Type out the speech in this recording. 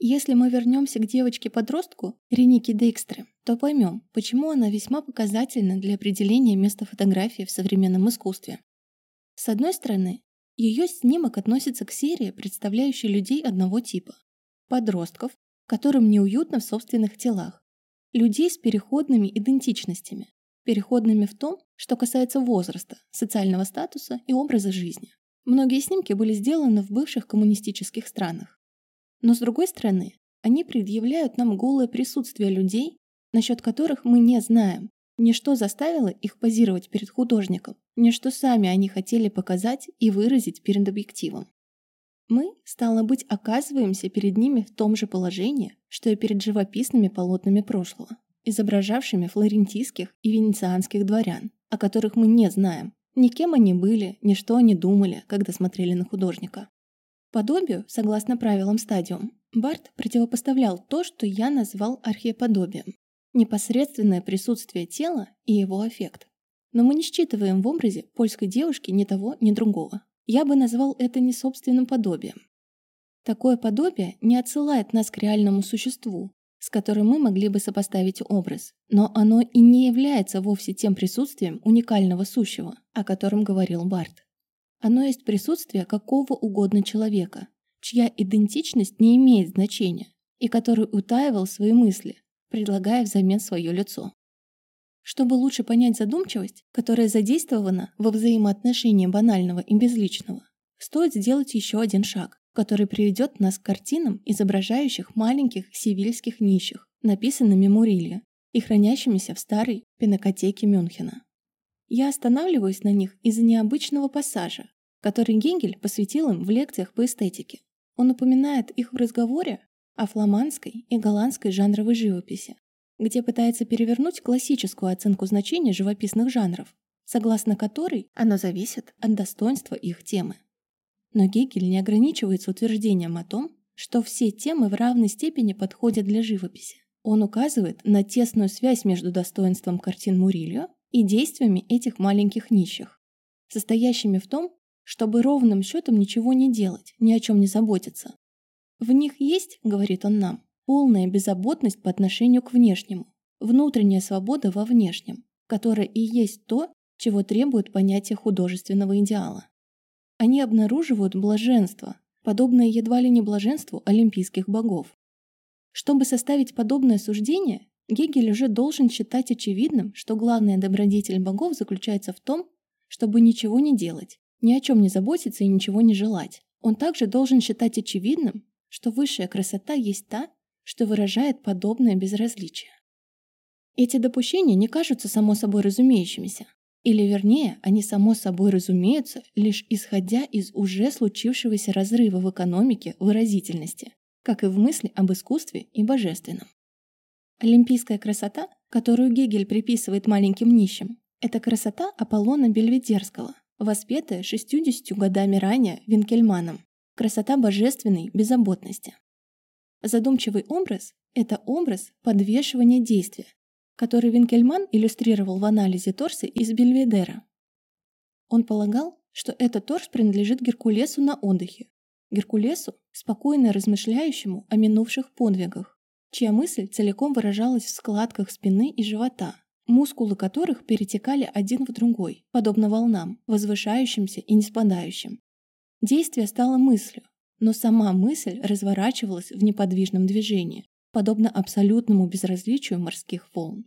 Если мы вернемся к девочке-подростку Ренике Дейкстре, то поймем, почему она весьма показательна для определения места фотографии в современном искусстве. С одной стороны, ее снимок относится к серии, представляющей людей одного типа – подростков, которым неуютно в собственных телах, людей с переходными идентичностями, переходными в том, что касается возраста, социального статуса и образа жизни. Многие снимки были сделаны в бывших коммунистических странах. Но с другой стороны, они предъявляют нам голое присутствие людей, насчет которых мы не знаем, ни что заставило их позировать перед художником, ни что сами они хотели показать и выразить перед объективом. Мы, стало быть, оказываемся перед ними в том же положении, что и перед живописными полотнами прошлого изображавшими флорентийских и венецианских дворян, о которых мы не знаем, ни кем они были, ни что они думали, когда смотрели на художника. Подобию, согласно правилам стадиум, Барт противопоставлял то, что я назвал археоподобием – непосредственное присутствие тела и его аффект. Но мы не считываем в образе польской девушки ни того, ни другого. Я бы назвал это не собственным подобием. Такое подобие не отсылает нас к реальному существу, с которым мы могли бы сопоставить образ, но оно и не является вовсе тем присутствием уникального сущего, о котором говорил Барт. Оно есть присутствие какого угодно человека, чья идентичность не имеет значения и который утаивал свои мысли, предлагая взамен свое лицо. Чтобы лучше понять задумчивость, которая задействована во взаимоотношении банального и безличного, стоит сделать еще один шаг который приведет нас к картинам, изображающих маленьких сивильских нищих, написанными Мурилья и хранящимися в старой пинокотеке Мюнхена. Я останавливаюсь на них из-за необычного пассажа, который Гегель посвятил им в лекциях по эстетике. Он упоминает их в разговоре о фламандской и голландской жанровой живописи, где пытается перевернуть классическую оценку значения живописных жанров, согласно которой оно зависит от достоинства их темы. Но Гегель не ограничивается утверждением о том, что все темы в равной степени подходят для живописи. Он указывает на тесную связь между достоинством картин Мурильо и действиями этих маленьких нищих, состоящими в том, чтобы ровным счетом ничего не делать, ни о чем не заботиться. В них есть, говорит он нам, полная беззаботность по отношению к внешнему, внутренняя свобода во внешнем, которая и есть то, чего требует понятие художественного идеала. Они обнаруживают блаженство, подобное едва ли не блаженству олимпийских богов. Чтобы составить подобное суждение, Гегель уже должен считать очевидным, что главная добродетель богов заключается в том, чтобы ничего не делать, ни о чем не заботиться и ничего не желать. Он также должен считать очевидным, что высшая красота есть та, что выражает подобное безразличие. Эти допущения не кажутся само собой разумеющимися, или вернее, они само собой разумеются, лишь исходя из уже случившегося разрыва в экономике выразительности, как и в мысли об искусстве и божественном. Олимпийская красота, которую Гегель приписывает маленьким нищим, это красота Аполлона Бельведерского, воспетая 60 годами ранее Винкельманом, красота божественной беззаботности. Задумчивый образ – это образ подвешивания действия, который Винкельман иллюстрировал в анализе торса из Бельведера. Он полагал, что этот торс принадлежит Геркулесу на отдыхе, Геркулесу, спокойно размышляющему о минувших подвигах, чья мысль целиком выражалась в складках спины и живота, мускулы которых перетекали один в другой, подобно волнам, возвышающимся и не спадающим. Действие стало мыслью, но сама мысль разворачивалась в неподвижном движении, подобно абсолютному безразличию морских волн.